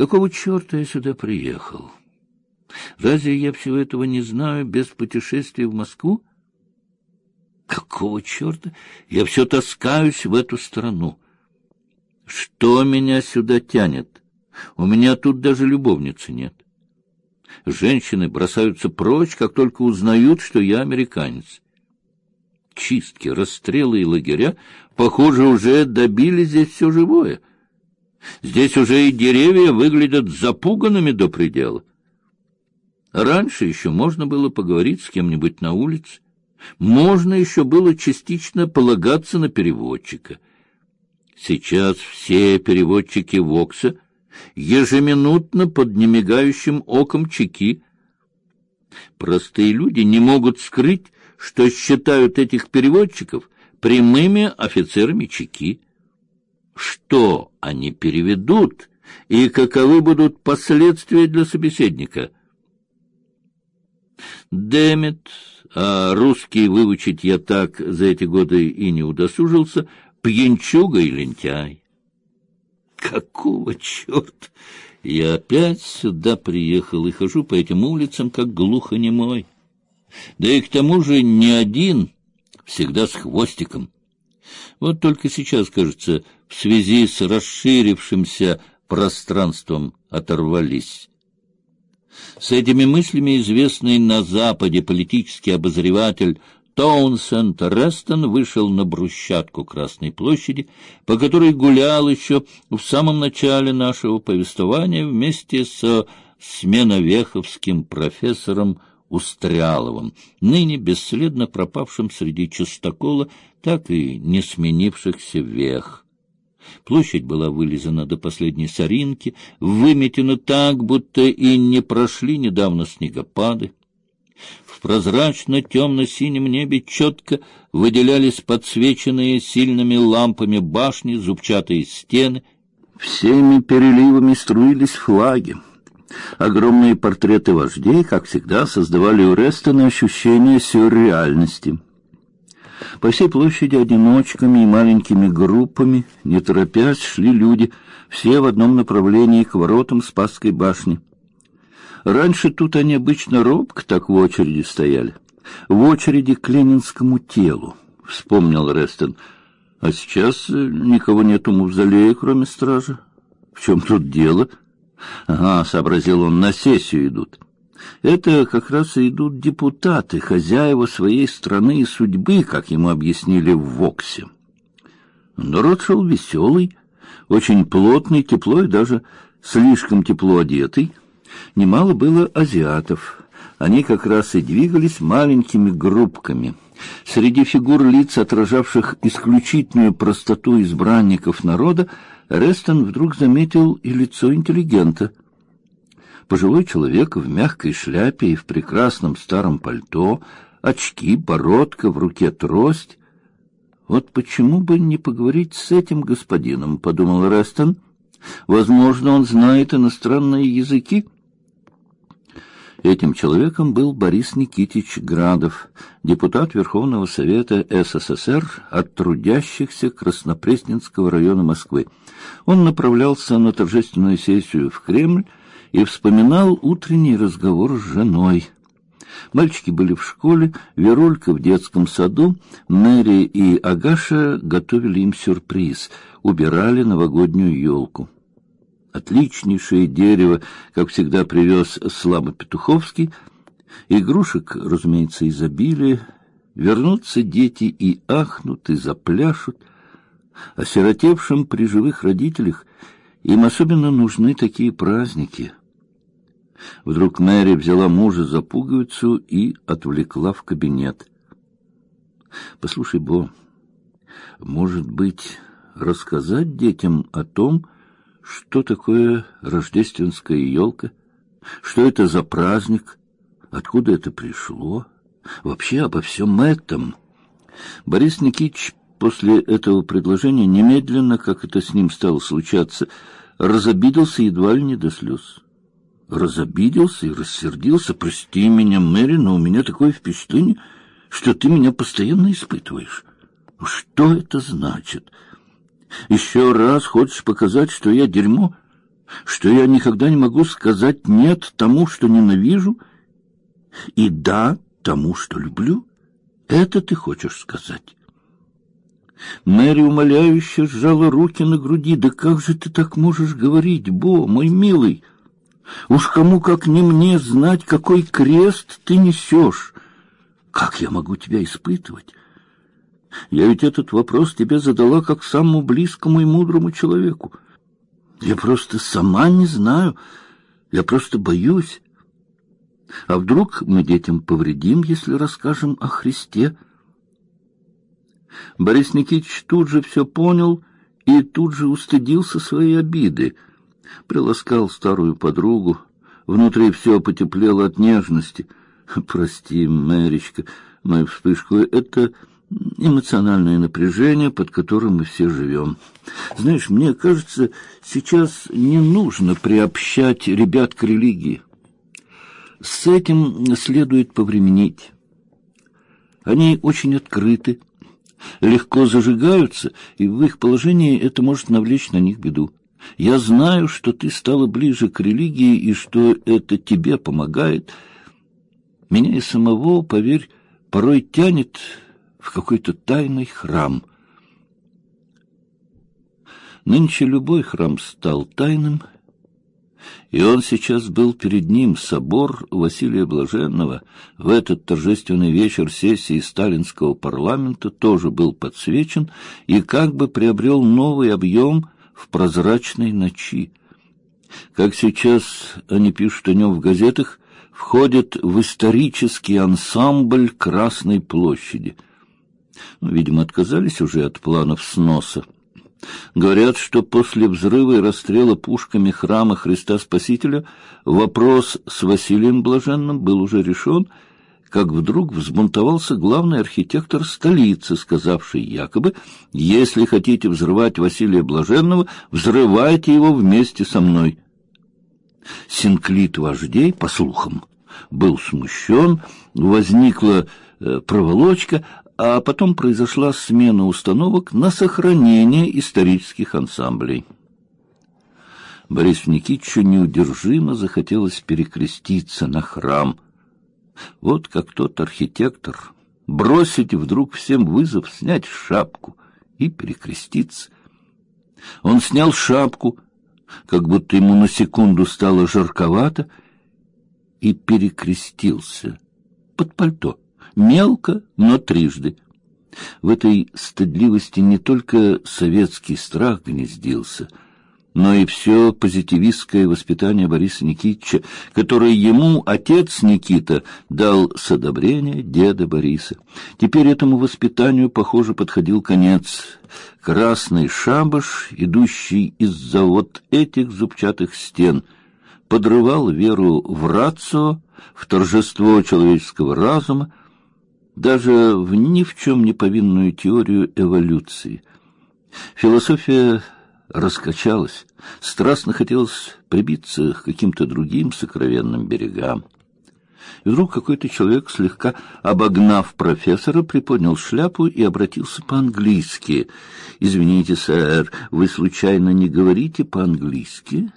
Какого черта я сюда приехал? Разве я всего этого не знаю без путешествия в Москву? Какого черта я все таскаюсь в эту страну? Что меня сюда тянет? У меня тут даже любовницы нет. Женщины бросаются прочь, как только узнают, что я американец. Чистки, расстрелы и лагеря, похоже, уже добили здесь все живое. Здесь уже и деревья выглядят запуганными до предела. Раньше еще можно было поговорить с кем-нибудь на улице. Можно еще было частично полагаться на переводчика. Сейчас все переводчики Вокса ежеминутно под немигающим оком чеки. Простые люди не могут скрыть, что считают этих переводчиков прямыми офицерами чеки. Что они переведут и каковы будут последствия для собеседника? Демет, а русский выучить я так за эти годы и не удосужился, пьянчуга и лентяй. Какого черта? Я опять сюда приехал и хожу по этим улицам, как глухонемой. Да и к тому же не один, всегда с хвостиком. Вот только сейчас, кажется, в связи с расширившимся пространством оторвались. С этими мыслями известный на Западе политический обозреватель Тоунсенд Рестон вышел на брусчатку Красной площади, по которой гулял еще в самом начале нашего повествования вместе с сменовеховским профессором Устряловым, ныне бесследно пропавшим среди чистокола, так и не сменившихся вех. Площадь была вылизана до последней соринки, выметена так, будто и не прошли недавно снегопады. В прозрачно-темно-синем небе четко выделялись подсвеченные сильными лампами башни, зубчатые стены. Всеми переливами струились флаги. Огромные портреты вождей, как всегда, создавали у Рестона ощущение сюрреальности. По всей площади одиночками и маленькими группами, не торопясь, шли люди, все в одном направлении к воротам Спасской башни. Раньше тут они обычно робко так в очереди стояли. В очереди к ленинскому телу, вспомнил Рестон. А сейчас никого нет у мавзолея, кроме стражи. В чем тут дело? Ага, сообразил он, на сессию идут. Это как раз и идут депутаты, хозяева своей страны и судьбы, как ему объяснили в Воксе. Народ шел веселый, очень плотный, тепло и даже слишком тепло одетый. Немало было азиатов. Они как раз и двигались маленькими группками. Среди фигур лиц, отражавших исключительную простоту избранников народа, Рестон вдруг заметил и лицо интеллигента. Пожилой человек в мягкой шляпе и в прекрасном старом пальто, очки, бородка, в руке трость. Вот почему бы не поговорить с этим господином, подумал Рестон. Возможно, он знает иностранные языки. Этим человеком был Борис Никитич Градов, депутат Верховного Совета СССР от трудящихся Краснопресненского района Москвы. Он направлялся на торжественную сессию в Кремль и вспоминал утренний разговор с женой. Мальчики были в школе, Веролька в детском саду, Мэри и Агаша готовили им сюрприз, убирали новогоднюю елку. Отличнейшее дерево, как всегда привез Слава Петуховский. Игрушек, разумеется, изобилие. Вернутся дети и ахнут, и запляшут. Осиротевшим при живых родителях им особенно нужны такие праздники. Вдруг Мэри взяла мужа за пуговицу и отвлекла в кабинет. «Послушай, Бо, может быть, рассказать детям о том, что такое рождественская елка? Что это за праздник? Откуда это пришло? Вообще обо всем этом. Борис Никитич после этого предложения немедленно, как это с ним стало случаться, разобиделся едва ли не до слез. Разобиделся и рассердился. Прости меня, Мэри, но у меня такое впечатление, что ты меня постоянно испытываешь. Что это значит? Еще раз хочешь показать, что я дерьмо? что я никогда не могу сказать «нет» тому, что ненавижу, и «да» тому, что люблю? Это ты хочешь сказать? Мэри умоляюще сжала руки на груди. «Да как же ты так можешь говорить, Бо, мой милый? Уж кому, как не мне, знать, какой крест ты несешь? Как я могу тебя испытывать? Я ведь этот вопрос тебе задала как самому близкому и мудрому человеку. Я просто сама не знаю, я просто боюсь. А вдруг мы детям повредим, если расскажем о Христе?» Борис Никитич тут же все понял и тут же устыдился своей обиды. Приласкал старую подругу. Внутри все потеплело от нежности. «Прости, Мэричка, мою вспышку. Это эмоциональное напряжение, под которым мы все живем. Знаешь, мне кажется, сейчас не нужно приобщать ребят к религии. С этим следует повременить. Они очень открыты, легко зажигаются, и в их положении это может навлечь на них беду. Я знаю, что ты стала ближе к религии и что это тебе помогает. Меня и самого, поверь, порой тянет в какой-то тайный храм. Нынче любой храм стал тайным, и он сейчас был перед ним, собор Василия Блаженного. В этот торжественный вечер сессии сталинского парламента тоже был подсвечен и как бы приобрел новый объем в прозрачной ночи. Как сейчас они пишут о нем в газетах, входит в исторический ансамбль Красной площади. Ну, видимо, отказались уже от планов сноса. Говорят, что после взрыва и расстрела пушками храма Христа Спасителя вопрос с Василием Блаженным был уже решен, как вдруг взбунтовался главный архитектор столицы, сказавший якобы, если хотите взрывать Василия Блаженного, взрывайте его вместе со мной. Синклит вождей, по слухам, был смущен, возникла э, проволочка, а потом произошла смена установок на сохранение исторических ансамблей. Борису Никитичу неудержимо захотелось перекреститься на храм. Вот как тот архитектор бросить вдруг всем вызов, снять шапку и перекреститься. Он снял шапку, как будто ему на секунду стало жарковато, и перекрестился под пальто мелко, но трижды. В этой стыдливости не только советский страх гнездился, но и все позитивистское воспитание Бориса Никитича, которое ему отец Никита дал с одобрения деда Бориса. Теперь этому воспитанию, похоже, подходил конец. Красный шабаш, идущий из-за вот этих зубчатых стен, подрывал веру в рацио, в торжество человеческого разума, даже в ни в чем не повинную теорию эволюции. Философия раскачалась, страстно хотелось прибиться к каким-то другим сокровенным берегам. И вдруг какой-то человек, слегка обогнав профессора, приподнял шляпу и обратился по-английски. «Извините, сэр, вы случайно не говорите по-английски?»